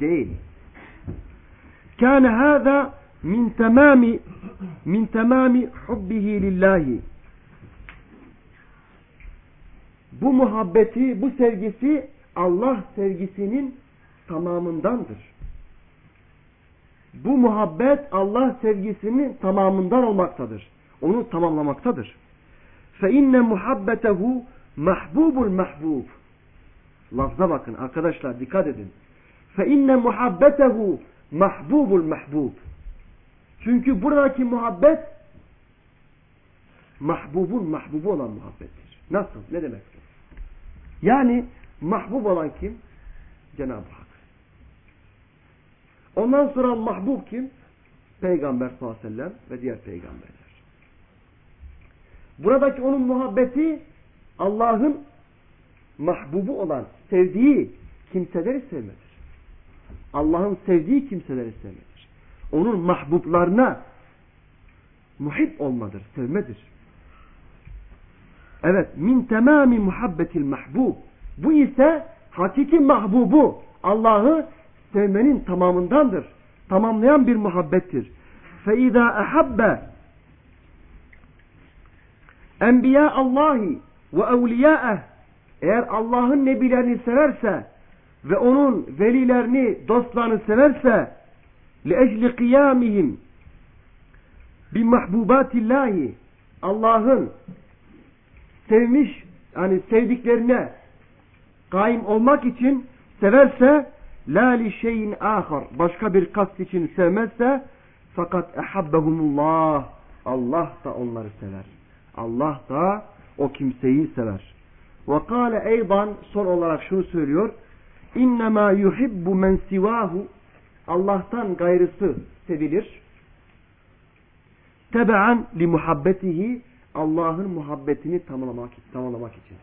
değil. Kâne hâzâ min temâmi min temâmi hubbihi lillahi. Bu muhabbeti, bu sevgisi Allah sevgisinin tamamındandır. Bu muhabbet Allah sevgisinin tamamından olmaktadır. Onu tamamlamaktadır. İnne muhabbetehu mahbubul mahbub. Lafza bakın arkadaşlar dikkat edin. İnne muhabbetehu mahbubul mahbub. Çünkü buradaki muhabbet mahbubun mahbubu olan muhabbettir. Nasıl? Ne demek? Yani mahbub olan kim? Cenab-ı Hak. Ondan sonra mahbub kim? Peygamber sallallahu aleyhi ve sellem ve diğer peygamberler. Buradaki onun muhabbeti Allah'ın mahbubu olan, sevdiği kimseleri sevmedir. Allah'ın sevdiği kimseleri sevmedir. Onun mahbublarına muhib olmadır, sevmedir. Evet, min temami muhabbetil mahbub. Bu ise hakiki mahbubu, Allah'ı sevmenin tamamındandır. Tamamlayan bir muhabbettir. فَاِذَا اَحَبَّ Enbiya Allahi ve evliyâeh eğer Allah'ın nebilerini severse ve onun velilerini, dostlarını severse لِأَجْلِ قِيَامِهِمْ بِمَحْبُوبَاتِ Allah'ın sevmiş, yani sevdiklerine kaim olmak için severse la li şeyin ahar başka bir kast için sevmezse fakat ehabbehumullah Allah da onları sever. Allah da o kimseyi sever. Ve kâle eydan son olarak şunu söylüyor. İnnemâ yuhibbu men sivahu Allah'tan gayrısı sevilir. Tebe'an li muhabbetihi Allah'ın muhabbetini tamamlamak, tamamlamak için.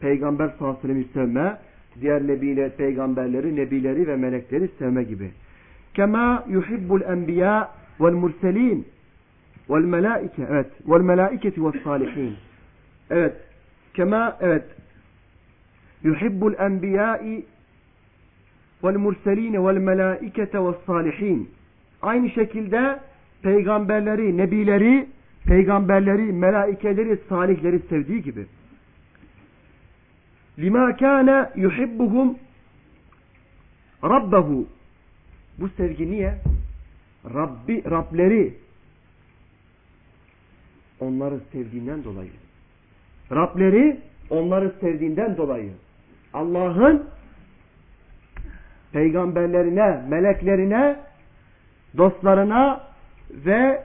Peygamber sallallahu aleyhi ve sevme, diğer nebiler, peygamberleri, nebileri ve melekleri sevme gibi. Kema yuhibbul enbiya vel murselin vel melaike evet vel melaiketi vel salihin. Evet. Kema evet. Yuhibbul enbiyai vel murselin vel melaikete vel salihin. Aynı şekilde peygamberleri, nebileri, peygamberleri, melaikeleri, salihleri sevdiği gibi. Lima kana yuhibbuhum Rabbehu. Bu sevgi niye? Rabbi, Rableri onları sevdiğinden dolayı. Rableri onları sevdiğinden dolayı. Allah'ın peygamberlerine, meleklerine, dostlarına ve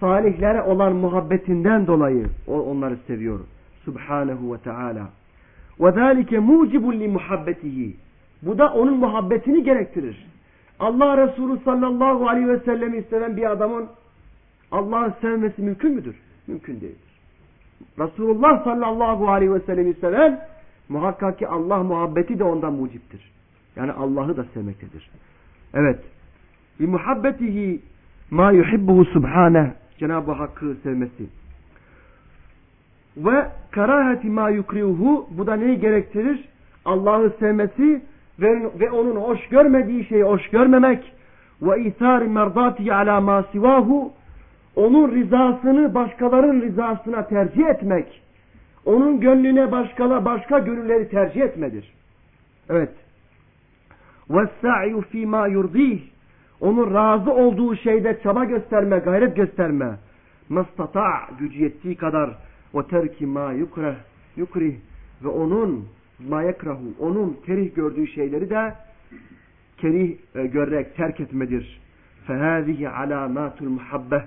salihlere olan muhabbetinden dolayı onları seviyor. Subhanahu ve Teala. Mucibun li muhabbetihi. Bu da onun muhabbetini gerektirir. Allah Resulü sallallahu aleyhi ve sellem'i seven bir adamın Allah'ı sevmesi mümkün müdür? Mümkün değildir. Resulullah sallallahu aleyhi ve sellem'i seven muhakkak ki Allah muhabbeti de ondan muciptir. Yani Allah'ı da sevmektedir. Evet. Bi muhabbetihi ma yuhibbuhu subhaneh Cenab-ı Hakk'ı sevmesi. Ve karahati ma yukrihuhu bu da neyi gerektirir? Allah'ı sevmesi ve, ve onun hoş görmediği şeyi hoş görmemek ve ithar merdati ala ma sivahu onun rızasını başkalarının rızasına tercih etmek onun gönlüne başkala başka gönülleri tercih etmedir. Evet. Sa'yu fi ma yurdih onun razı olduğu şeyde çaba gösterme, gayret gösterme. Mastata gücü yettiği kadar terki ma yukreh yukrih ve onun ma yekrahu onun kerih gördüğü şeyleri de kerih e, görerek terk etmedir. Fehâzihi alâmâtul muhabbeh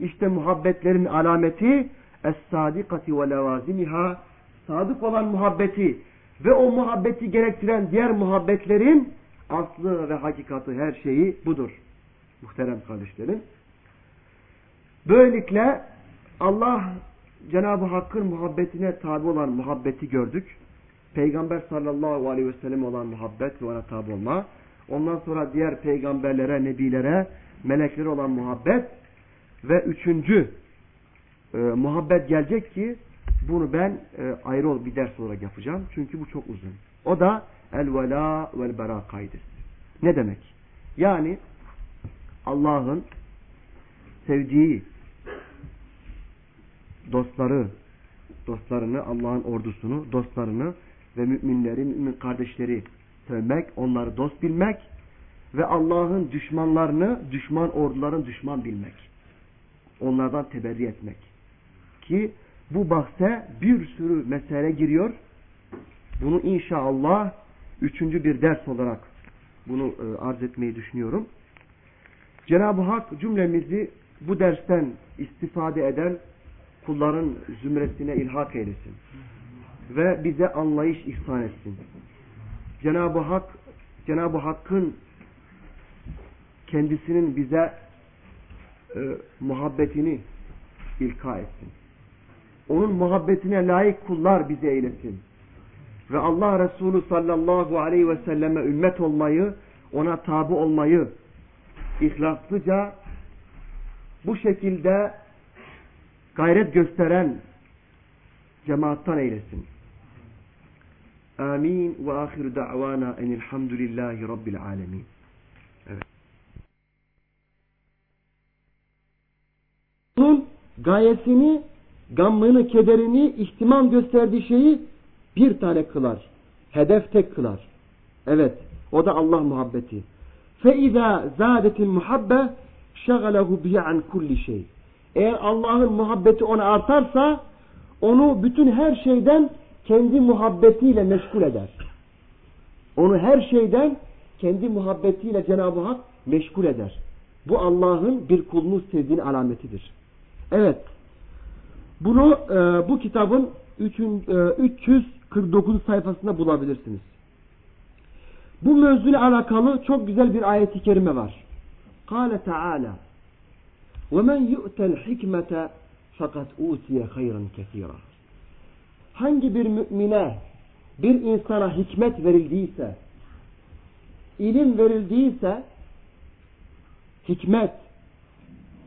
işte muhabbetlerin alameti es-sadikati ve levazimiha sadık olan muhabbeti ve o muhabbeti gerektiren diğer muhabbetlerin aslı ve hakikati her şeyi budur. Muhterem kardeşlerim. Böylelikle Allah Cenab-ı Hakk'ın muhabbetine tabi olan muhabbeti gördük. Peygamber sallallahu aleyhi ve sellem olan muhabbet ve ona tabi olma. Ondan sonra diğer peygamberlere, nebilere, meleklere olan muhabbet. Ve üçüncü e, muhabbet gelecek ki bunu ben e, ayrı bir ders olarak yapacağım. Çünkü bu çok uzun. O da el-vela vel-bera kaidesi. Ne demek? Yani Allah'ın sevdiği dostları, dostlarını, Allah'ın ordusunu, dostlarını ve müminleri, mümin kardeşleri sevmek, onları dost bilmek ve Allah'ın düşmanlarını, düşman orduların düşman bilmek. Onlardan teberri etmek. Ki bu bahse bir sürü mesele giriyor. Bunu inşallah üçüncü bir ders olarak bunu e, arz etmeyi düşünüyorum. Cenab-ı Hak cümlemizi bu dersten istifade eden kulların zümresine ilhak eylesin. Ve bize anlayış ihsan etsin. Cenab-ı Hak Cenab-ı Hakk'ın kendisinin bize e, muhabbetini ilka etsin. Onun muhabbetine layık kullar bize eylesin. Ve Allah Resulü sallallahu aleyhi ve selleme ümmet olmayı, ona tabi olmayı ihlaslıca bu şekilde gayret gösteren cemaattan eylesin. Amin ve ahiru da'vana enilhamdülillahi rabbil alemin. Evet. Gayesini, gammını, kederini, ihtimam gösterdiği şeyi bir tane kılar. Hedef tek kılar. Evet. O da Allah muhabbeti. فَاِذَا زَادَتِ الْمُحَبَّةِ شَغَلَهُ بِهِ عَنْ كُلِّ şey. Eğer Allah'ın muhabbeti ona artarsa onu bütün her şeyden kendi muhabbetiyle meşgul eder. Onu her şeyden kendi muhabbetiyle Cenab-ı Hak meşgul eder. Bu Allah'ın bir kulunu sevdiğin alametidir. Evet. Bunu e, bu kitabın üçün, e, 349 sayfasında bulabilirsiniz. Bu mevzuyla alakalı çok güzel bir ayet-i kerime var. Kale Teala وَمَنْ يُؤْتَ الْحِكْمَةَ fakat utiye hayran kesira. Hangi bir mümine, bir insana hikmet verildiyse, ilim verildiyse, hikmet,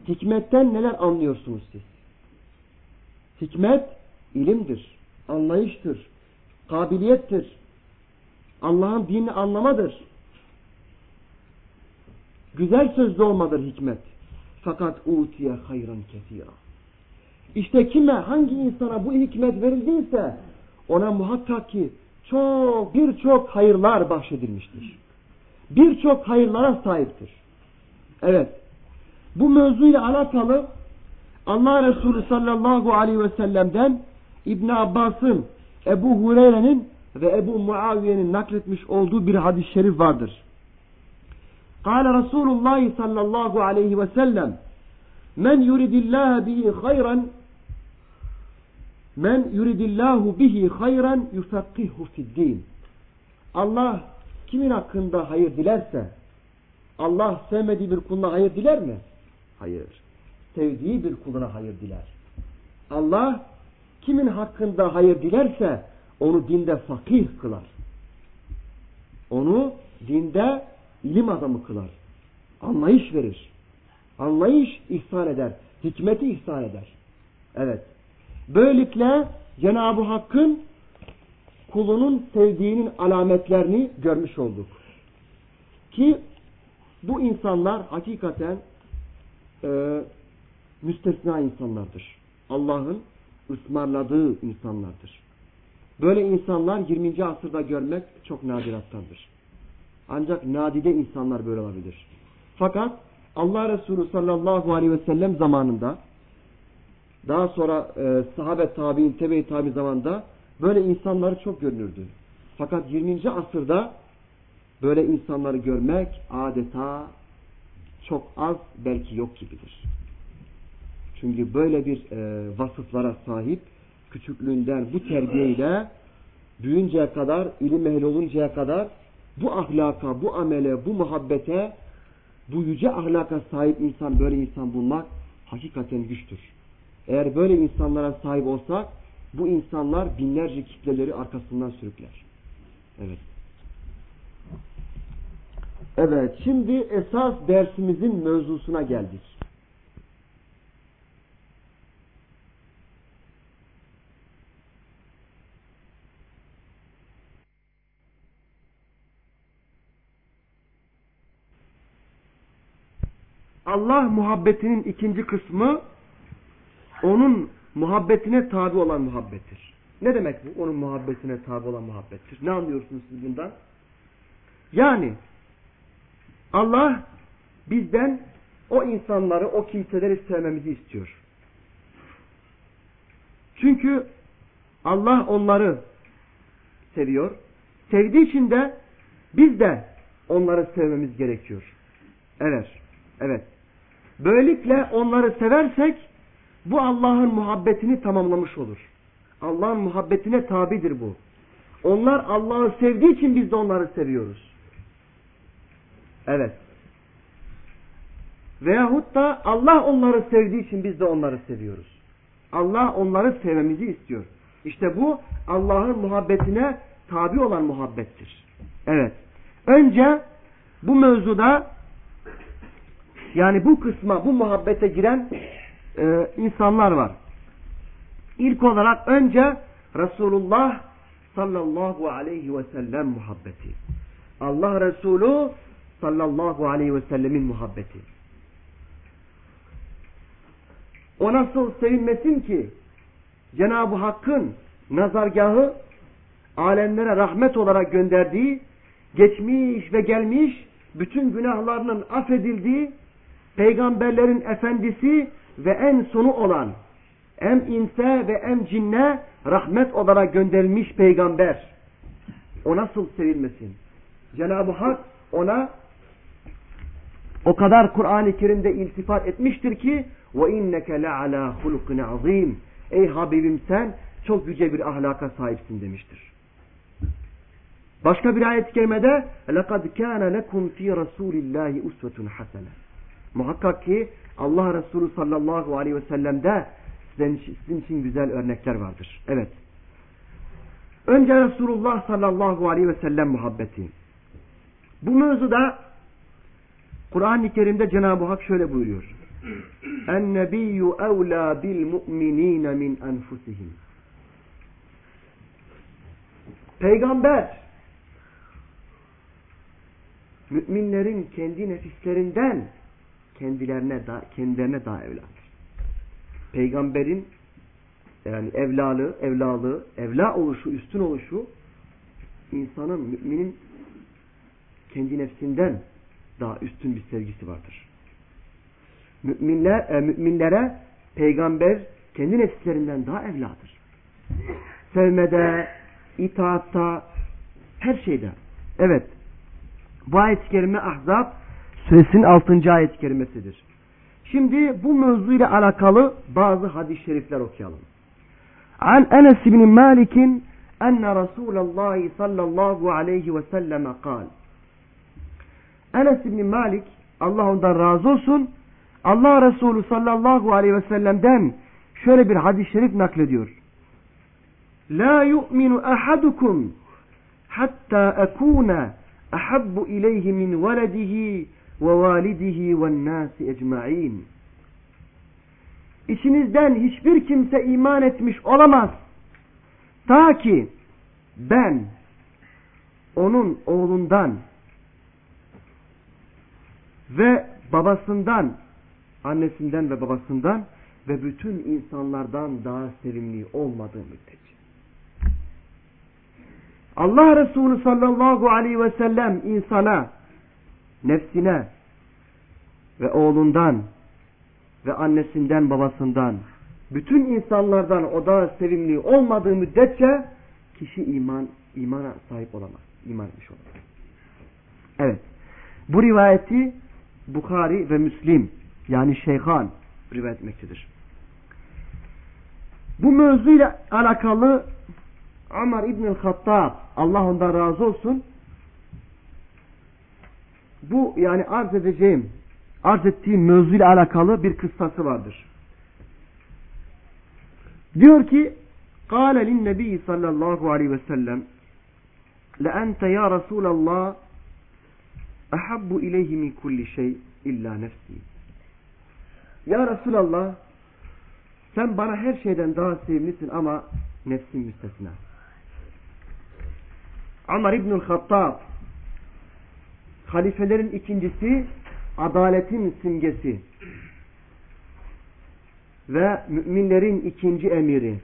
hikmetten neler anlıyorsunuz siz? Hikmet, ilimdir, anlayıştır, kabiliyettir, Allah'ın dinini anlamadır. Güzel sözlü olmadır hikmet. Fakat utiye hayran kesira. İşte kime, hangi insana bu hikmet verildiyse ona muhakkak ki çok birçok hayırlar bahşedilmiştir. Birçok hayırlara sahiptir. Evet. Bu mevzuyla alakalı Allah Resulü sallallahu aleyhi ve sellem'den İbn Abbas'ın, Ebu Hureyre'nin ve Ebu Muaviye'nin nakletmiş olduğu bir hadis-i şerif vardır. Kale Resulullah sallallahu aleyhi ve sellem Men yuridillah bihi hayran Men yuridillahu bihi hayran yufakkihu fiddin Allah kimin hakkında hayır dilerse Allah sevmediği bir kuluna hayır diler mi? Hayır. Sevdiği bir kuluna hayır diler. Allah kimin hakkında hayır dilerse onu dinde fakih kılar. Onu dinde ilim adamı kılar. Anlayış verir. Anlayış ihsan eder. Hikmeti ihsan eder. Evet. Böylelikle Cenab-ı Hakk'ın kulunun sevdiğinin alametlerini görmüş olduk. Ki bu insanlar hakikaten e, müstesna insanlardır. Allah'ın ısmarladığı insanlardır. Böyle insanlar 20. asırda görmek çok nadirattandır. Ancak nadide insanlar böyle olabilir. Fakat Allah Resulü sallallahu aleyhi ve sellem zamanında daha sonra e, sahabe tabi'in, tebe-i tabi zamanında böyle insanları çok görünürdü. Fakat 20. asırda böyle insanları görmek adeta çok az belki yok gibidir. Çünkü böyle bir e, vasıflara sahip küçüklüğünden bu terbiyeyle büyünceye kadar, ilim ehli oluncaya kadar bu ahlaka, bu amele, bu muhabbete, bu yüce ahlaka sahip insan, böyle insan bulmak hakikaten güçtür. Eğer böyle insanlara sahip olsak, bu insanlar binlerce kitleleri arkasından sürükler. Evet. Evet, şimdi esas dersimizin mevzusuna geldik. Allah muhabbetinin ikinci kısmı onun muhabbetine tabi olan muhabbettir. Ne demek bu? Onun muhabbetine tabi olan muhabbettir. Ne anlıyorsunuz siz bundan? Yani Allah bizden o insanları, o kimseleri sevmemizi istiyor. Çünkü Allah onları seviyor. Sevdiği için de biz de onları sevmemiz gerekiyor. Evet, evet. Böylelikle onları seversek bu Allah'ın muhabbetini tamamlamış olur. Allah'ın muhabbetine tabidir bu. Onlar Allah'ı sevdiği için biz de onları seviyoruz. Evet. Veyahut da Allah onları sevdiği için biz de onları seviyoruz. Allah onları sevmemizi istiyor. İşte bu Allah'ın muhabbetine tabi olan muhabbettir. Evet. Önce bu mevzuda yani bu kısma, bu muhabbete giren e, insanlar var. İlk olarak önce Resulullah sallallahu aleyhi ve sellem muhabbeti. Allah Resulü sallallahu aleyhi ve sellemin muhabbeti. O nasıl sevinmesin ki Cenab-ı Hakk'ın nazargahı alemlere rahmet olarak gönderdiği, geçmiş ve gelmiş bütün günahlarının affedildiği, peygamberlerin efendisi ve en sonu olan em inse ve em cinne rahmet olarak gönderilmiş peygamber. O nasıl sevilmesin? Cenab-ı Hak ona o kadar Kur'an-ı Kerim'de iltifat etmiştir ki ve inneke le ala hulukun azim. Ey Habibim sen çok yüce bir ahlaka sahipsin demiştir. Başka bir ayet-i kerimede لَقَدْ كَانَ لَكُمْ ف۪ي رَسُولِ اللّٰهِ اُسْوَةٌ حَسَنَةٌ Muhakkak ki Allah Resulü sallallahu aleyhi ve sellem'de sizin için güzel örnekler vardır. Evet. Önce Resulullah sallallahu aleyhi ve sellem muhabbeti. Bu mevzuda Kur'an-ı Kerim'de Cenab-ı Hak şöyle buyuruyor. Evlâ bil mu'minîne min enfusihim. Peygamber müminlerin kendi nefislerinden kendilerine da kendilerine daha evladır. Peygamberin yani evlalı, evlalığı, evla oluşu, üstün oluşu insanın, müminin kendi nefsinden daha üstün bir sevgisi vardır. Müminler, e, müminlere peygamber kendi nefslerinden daha evladır. Sevmede, itaatta, her şeyde. Evet. Bu ayet-i kerime Ahzab suresinin 6. ayet-i kerimesidir. Şimdi bu mevzuyla alakalı bazı hadis-i şerifler okuyalım. An Enes bin Malik'in enne Resulallah sallallahu aleyhi ve selleme kal. Enes bin Malik Allah ondan razı olsun Allah Resulü sallallahu aleyhi ve sellem'den şöyle bir hadis-i şerif naklediyor. La yu'minu ahadukum hatta ekuna ahabbu ileyhi min veledihi ve nasi ecma'in. İçinizden hiçbir kimse iman etmiş olamaz. Ta ki ben onun oğlundan ve babasından, annesinden ve babasından ve bütün insanlardan daha sevimli olmadığı müddetçe. Allah Resulü sallallahu aleyhi ve sellem insana, nefsine ve oğlundan ve annesinden babasından bütün insanlardan o da sevimli olmadığı müddetçe kişi iman imana sahip olamaz. İman etmiş olamaz. Evet. Bu rivayeti Bukhari ve Müslim yani Şeyhan rivayet etmektedir. Bu mevzuyla alakalı Ömer İbn-i Hattab Allah ondan razı olsun bu yani arz edeceğim arz ettiğim mevzuyla alakalı bir kıssası vardır. Diyor ki قال للنبي صلى الله عليه وسلم لأنت يا رسول الله أحب إليه من كل شيء إلا نفسي Ya Resulallah sen bana her şeyden daha sevimlisin ama nefsin müstesna. Ömer İbnül Hattab halifelerin ikincisi adaletin simgesi ve müminlerin ikinci emiri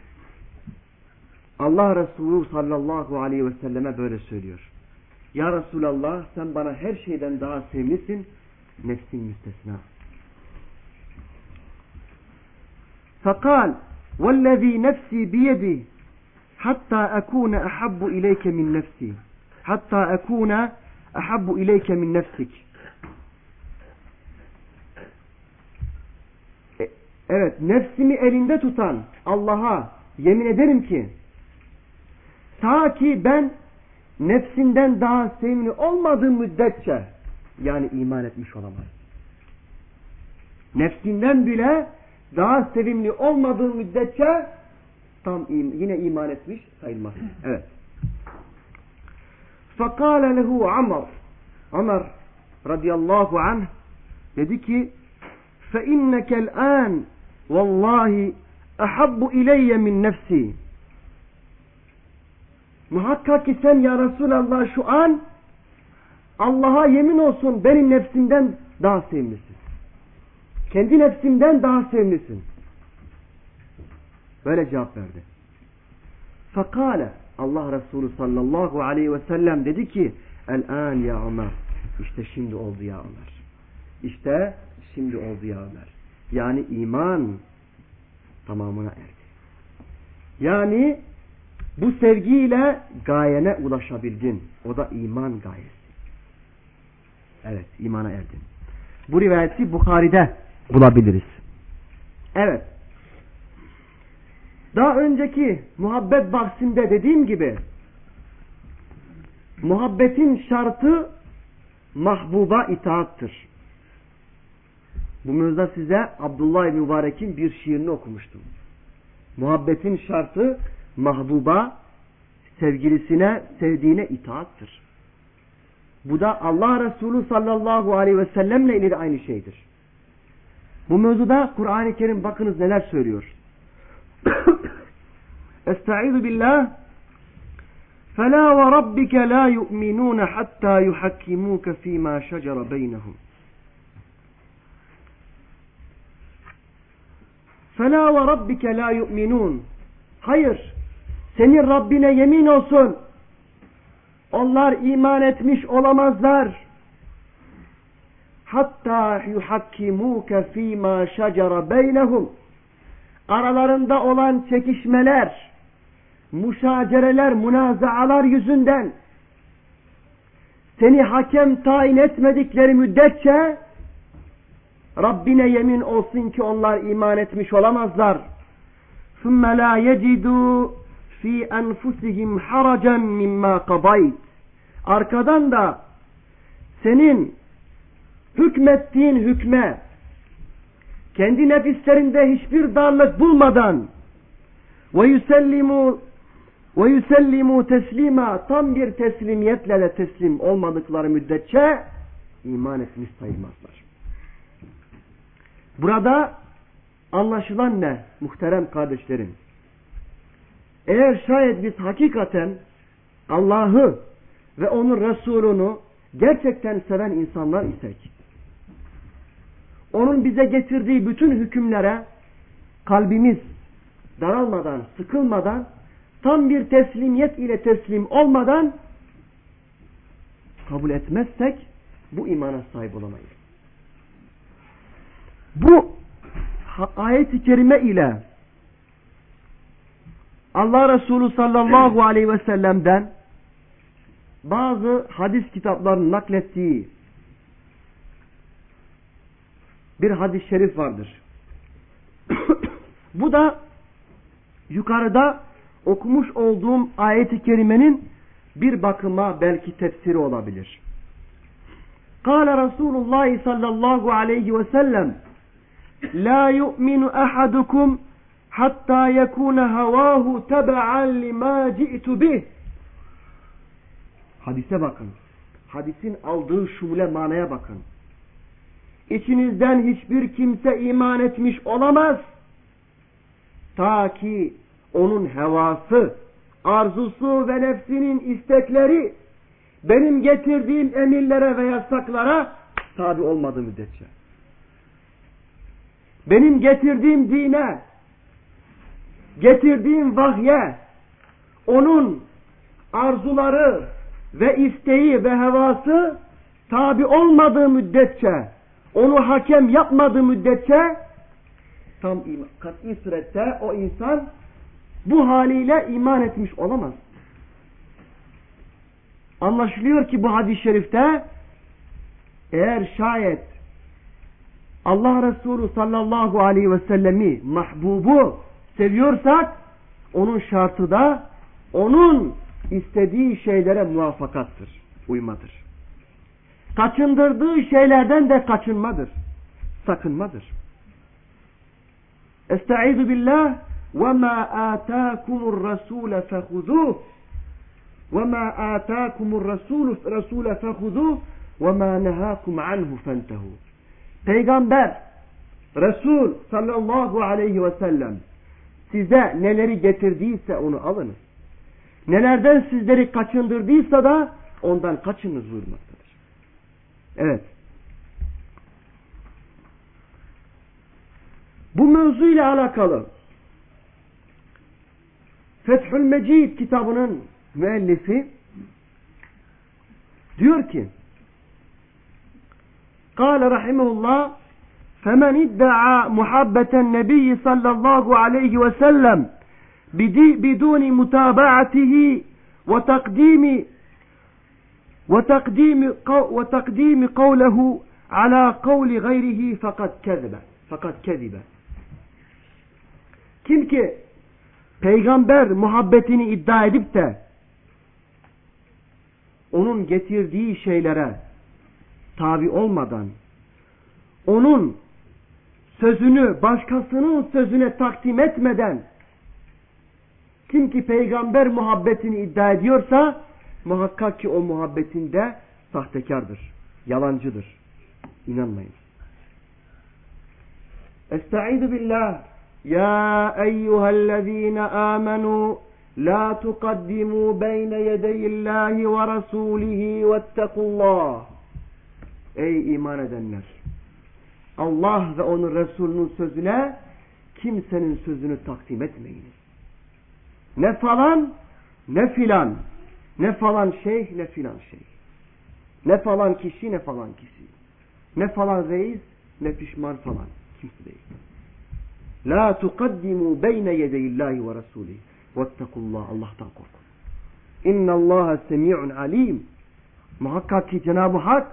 Allah Resulü sallallahu aleyhi ve selleme böyle söylüyor. Ya Resulallah sen bana her şeyden daha sevmişsin. Nefsin müstesna. Fakal وَالَّذ۪ي نَفْسِي بِيَدِي hatta ekune ahabbu ileyke min nefsi. Hatta ekune ahabbu ileyke min nefsik. Evet, nefsimi elinde tutan Allah'a yemin ederim ki ta ki ben nefsinden daha sevimli olmadığım müddetçe yani iman etmiş olamaz. Nefsinden bile daha sevimli olmadığı müddetçe tam yine iman etmiş sayılmaz. Evet. Fakale lehu Amr Amr radıyallahu anh dedi ki fe innekel an vallahi ahabbu ileyye min nefsi muhakkak ki sen ya Resulallah şu an Allah'a yemin olsun benim nefsimden daha sevimlisin. Kendi nefsimden daha sevimlisin. Böyle cevap verdi. Fakale Allah Resulü sallallahu aleyhi ve sellem dedi ki El-an ya Ömer. İşte şimdi oldu ya Ömer. İşte şimdi oldu ya Ömer. Yani iman tamamına erdi. Yani bu sevgiyle gayene ulaşabildin. O da iman gayesi. Evet imana erdin. Bu rivayeti Bukhari'de bulabiliriz. Evet. Daha önceki muhabbet bahsinde dediğim gibi muhabbetin şartı mahbuba itaattır. Bu mevzuda size Abdullah Mübarek'in bir şiirini okumuştum. Muhabbetin şartı mahbuba sevgilisine, sevdiğine itaattır. Bu da Allah Resulü sallallahu aleyhi ve sellemle ilgili aynı şeydir. Bu mevzuda Kur'an-ı Kerim bakınız neler söylüyor. Estaizu billah فَلَا وَرَبِّكَ لَا يُؤْمِنُونَ حَتَّى يُحَكِّمُوكَ ف۪ي مَا شَجَرَ بَيْنَهُمْ فَلَا وَرَبِّكَ لَا يُؤْمِنُونَ Hayır, senin Rabbine yemin olsun. Onlar iman etmiş olamazlar. Hatta yuhakkimuke fîmâ şecere beynehum aralarında olan çekişmeler, muşacereler, münazaalar yüzünden seni hakem tayin etmedikleri müddetçe Rabbine yemin olsun ki onlar iman etmiş olamazlar. ثُمَّ لَا يَجِدُوا فِي أَنْفُسِهِمْ حَرَجًا مِمَّا قَضَيْتِ Arkadan da senin hükmettiğin hükme kendi nefislerinde hiçbir darlık bulmadan ve yusellimu ve yusellimu teslima tam bir teslimiyetle de teslim olmadıkları müddetçe iman etmiş sayılmazlar. Burada anlaşılan ne muhterem kardeşlerim? Eğer şayet biz hakikaten Allah'ı ve onun Resulünü gerçekten seven insanlar isek onun bize getirdiği bütün hükümlere kalbimiz daralmadan, sıkılmadan, tam bir teslimiyet ile teslim olmadan kabul etmezsek bu imana sahip olamayız. Bu ayet-i kerime ile Allah Resulü sallallahu aleyhi ve sellem'den bazı hadis kitaplarının naklettiği bir hadis-i şerif vardır. Bu da yukarıda okumuş olduğum ayet-i kerimenin bir bakıma belki tefsiri olabilir. Kale Resulullah sallallahu aleyhi ve sellem La yu'minu ahadukum hatta yekune havahu tebe'an lima ci'tu bih Hadise bakın. Hadisin aldığı şumule manaya bakın. İçinizden hiçbir kimse iman etmiş olamaz. Ta ki onun hevası, arzusu ve nefsinin istekleri benim getirdiğim emirlere ve yasaklara tabi olmadığı müddetçe. Benim getirdiğim dine, getirdiğim vahye, onun arzuları ve isteği ve hevası tabi olmadığı müddetçe, onu hakem yapmadığı müddetçe tam kat'i surette o insan bu haliyle iman etmiş olamaz. Anlaşılıyor ki bu hadis-i şerifte eğer şayet Allah Resulü sallallahu aleyhi ve sellemi mahbubu seviyorsak onun şartı da onun istediği şeylere muvaffakattır, uymadır. Kaçındırdığı şeylerden de kaçınmadır, sakınmadır. Estaizu billah وَمَا آتَاكُمُ الرَّسُولَ فَخُذُوهُ وَمَا آتَاكُمُ الرَّسُولُ رَسُولَ فَخُذُوهُ وَمَا نَهَاكُمْ عَنْهُ فَانْتَهُوا Peygamber Resul sallallahu aleyhi ve sellem size neleri getirdiyse onu alınız. Nelerden sizleri kaçındırdıysa da ondan kaçınız buyurmaktadır. Evet. Bu mevzuyla alakalı Fethül Mecid kitabının müellifi diyor ki قال رحمه الله فمن ادعى محبة النبي صلى الله عليه وسلم بدون متابعته وتقديم وتقديم وتقديم قوله على قول غيره فقد كذب فقد كذب kim ki peygamber muhabbetini iddia edip de onun getirdiği şeylere tabi olmadan onun sözünü başkasının sözüne takdim etmeden kim ki peygamber muhabbetini iddia ediyorsa muhakkak ki o muhabbetinde sahtekardır, yalancıdır. İnanmayın. Estaizu billah Ya eyyühellezine amenu La tukaddimu beyne yedeyillahi ve rasulihi vettekullah Ey iman edenler! Allah ve onun Resulünün sözüne kimsenin sözünü takdim etmeyiniz. Ne falan ne filan. Ne falan şeyh ne filan şeyh. Ne falan kişi ne falan kişi. Ne falan reis ne pişman falan. Kimse değil. La tukaddimu beyne yedeyillahi ve rasulih. Vettekullah. Allah'tan korkun. İnnallaha semi'un alim. Muhakkak ki Cenab-ı Hak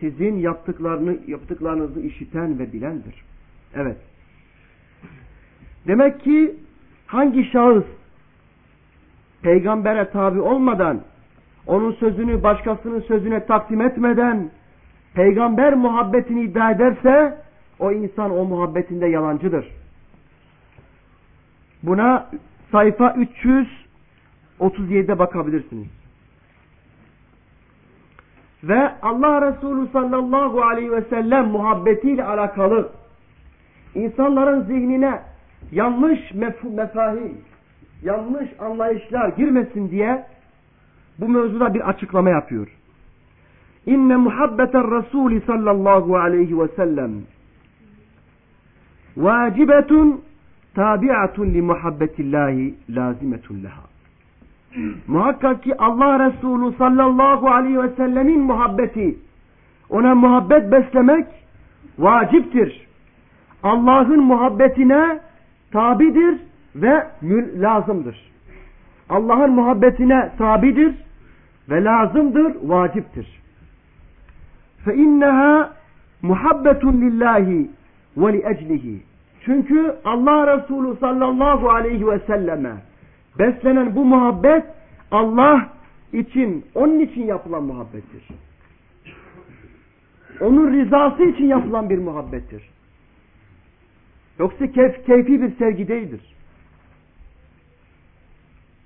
sizin yaptıklarını, yaptıklarınızı işiten ve bilendir. Evet. Demek ki hangi şahıs peygambere tabi olmadan, onun sözünü başkasının sözüne takdim etmeden peygamber muhabbetini iddia ederse o insan o muhabbetinde yalancıdır. Buna sayfa 337'de bakabilirsiniz. Ve Allah Resulü sallallahu aleyhi ve sellem muhabbetiyle alakalı insanların zihnine yanlış mefhum, mefahim, yanlış anlayışlar girmesin diye bu mevzuda bir açıklama yapıyor. İnne muhabbeter Resulü sallallahu aleyhi ve sellem vacibetun tabi'atun li muhabbetillahi lazimetun leha. Muhakkak ki Allah Resulü sallallahu aleyhi ve sellemin muhabbeti, ona muhabbet beslemek vaciptir. Allah'ın muhabbetine tabidir ve lazımdır. Allah'ın muhabbetine tabidir ve lazımdır, vaciptir. İnneha muhabbetun lillahi eclihi. Çünkü Allah Resulü sallallahu aleyhi ve selleme beslenen bu muhabbet Allah için, onun için yapılan muhabbettir. Onun rızası için yapılan bir muhabbettir. Yoksa keyf, keyfi bir sevgi değildir.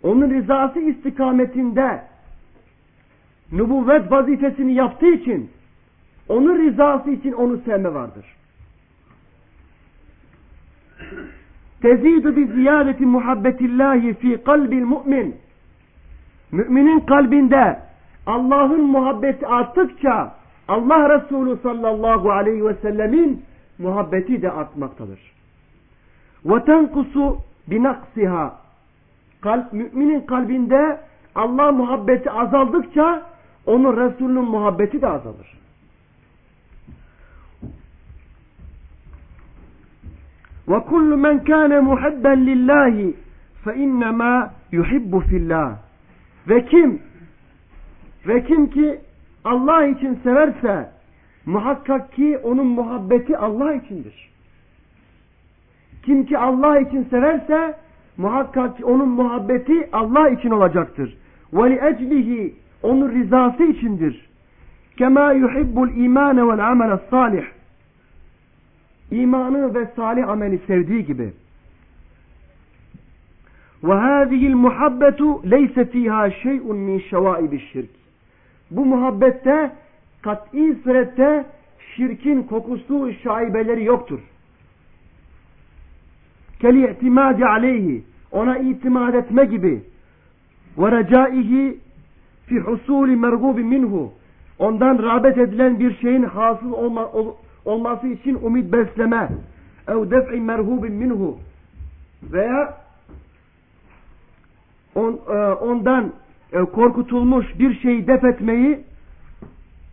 Onun rızası istikametinde nübüvvet vazifesini yaptığı için onun rızası için onu sevme vardır. tezidu bi ziyadeti muhabbetillahi fi kalbil mu'min. Müminin kalbinde Allah'ın muhabbeti arttıkça Allah Resulü sallallahu aleyhi ve sellemin muhabbeti de artmaktadır. Ve tenkusu binaksiha. Kalp, müminin kalbinde Allah muhabbeti azaldıkça onun Resulünün muhabbeti de azalır. وَكُلُّ مَنْ كَانَ مُحِبًّا لِلّٰهِ فَاِنَّمَا يُحِبُّ فِي اللّٰهِ Ve kim ve kim ki Allah için severse muhakkak ki onun muhabbeti Allah içindir. Kim ki Allah için severse muhakkak ki onun muhabbeti Allah için olacaktır. Ve li eclihi onun rızası içindir. Kema yuhibbul imane vel amele salih. İmanı ve salih ameli sevdiği gibi. Hâzihil muhabbetu leyse fîhâ şey'un min şevâibiş şirk. Bu muhabbette kat'i surette şirkin kokusu şaibeleri yoktur. Kel i'timadi ona itimat etme gibi ve recaihi fi husuli mergubi minhu ondan rağbet edilen bir şeyin hasıl olma, ol, olması için umid besleme ev def'i merhubin minhu veya on, e, ondan e, korkutulmuş bir şeyi def etmeyi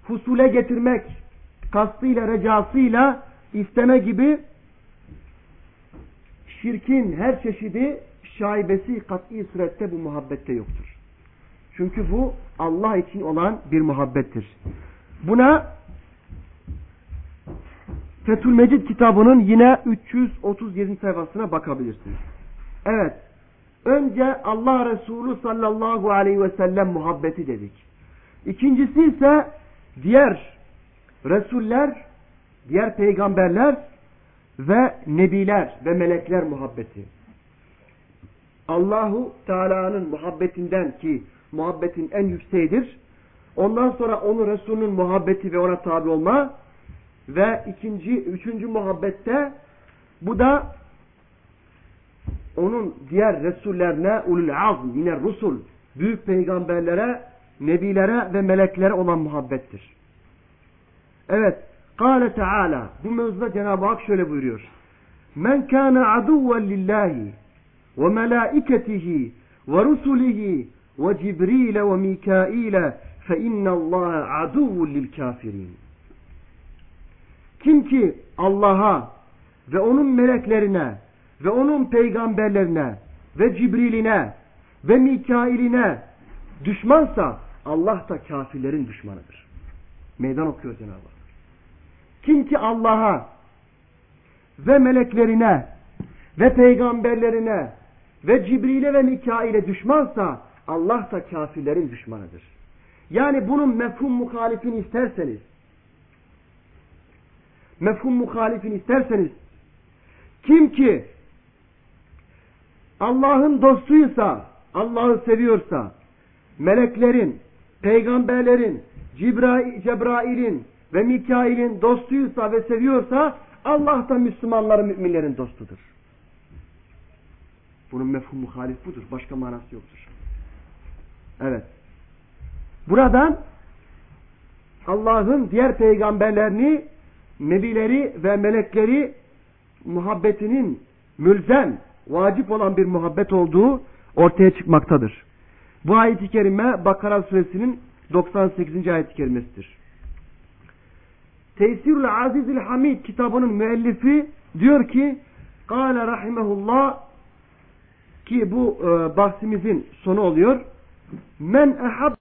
husule getirmek kastıyla recasıyla isteme gibi şirkin her çeşidi şaibesi kat'i surette bu muhabbette yoktur. Çünkü bu Allah için olan bir muhabbettir. Buna Fethül Mecid kitabının yine 337 sayfasına bakabilirsiniz. Evet. Önce Allah Resulü sallallahu aleyhi ve sellem muhabbeti dedik. İkincisi ise diğer Resuller, diğer peygamberler ve nebiler ve melekler muhabbeti. Allahu Teala'nın muhabbetinden ki muhabbetin en yükseğidir. Ondan sonra onu Resulünün muhabbeti ve ona tabi olma ve ikinci, üçüncü muhabbette bu da onun diğer Resullerine ulul azm yine Rusul büyük peygamberlere, nebilere ve meleklere olan muhabbettir. Evet. Kâle Teala bu mevzuda Cenab-ı Hak şöyle buyuruyor. Men kâne aduven lillahi ve melâiketihi ve rusulihi ve Cibrile ve Mikaile fe innallâhe aduvun lil kafirin. Kim ki Allah'a ve onun meleklerine ve onun peygamberlerine ve Cibril'ine ve Mikail'ine düşmansa Allah da kafirlerin düşmanıdır. Meydan okuyor Cenab-ı. Kim ki Allah'a ve meleklerine ve peygamberlerine ve Cibril'e ve Mikail'e düşmansa Allah da kafirlerin düşmanıdır. Yani bunun mefhum muhalifini isterseniz mefhum muhalifini isterseniz kim ki Allah'ın dostuysa Allah'ı seviyorsa meleklerin, peygamberlerin, Cebrail'in ve Mikail'in dostuysa ve seviyorsa Allah da Müslümanların, müminlerin dostudur. Bunun mefhum muhalif budur. Başka manası yoktur. Evet. Buradan Allah'ın diğer peygamberlerini, nebileri ve melekleri muhabbetinin mülzem, vacip olan bir muhabbet olduğu ortaya çıkmaktadır. Bu ayet-i kerime Bakara suresinin 98. ayet-i kerimesidir. Tesirul Azizül Hamid kitabının müellifi diyor ki Kale rahimehullah ki bu e, bahsimizin sonu oluyor. Men ehab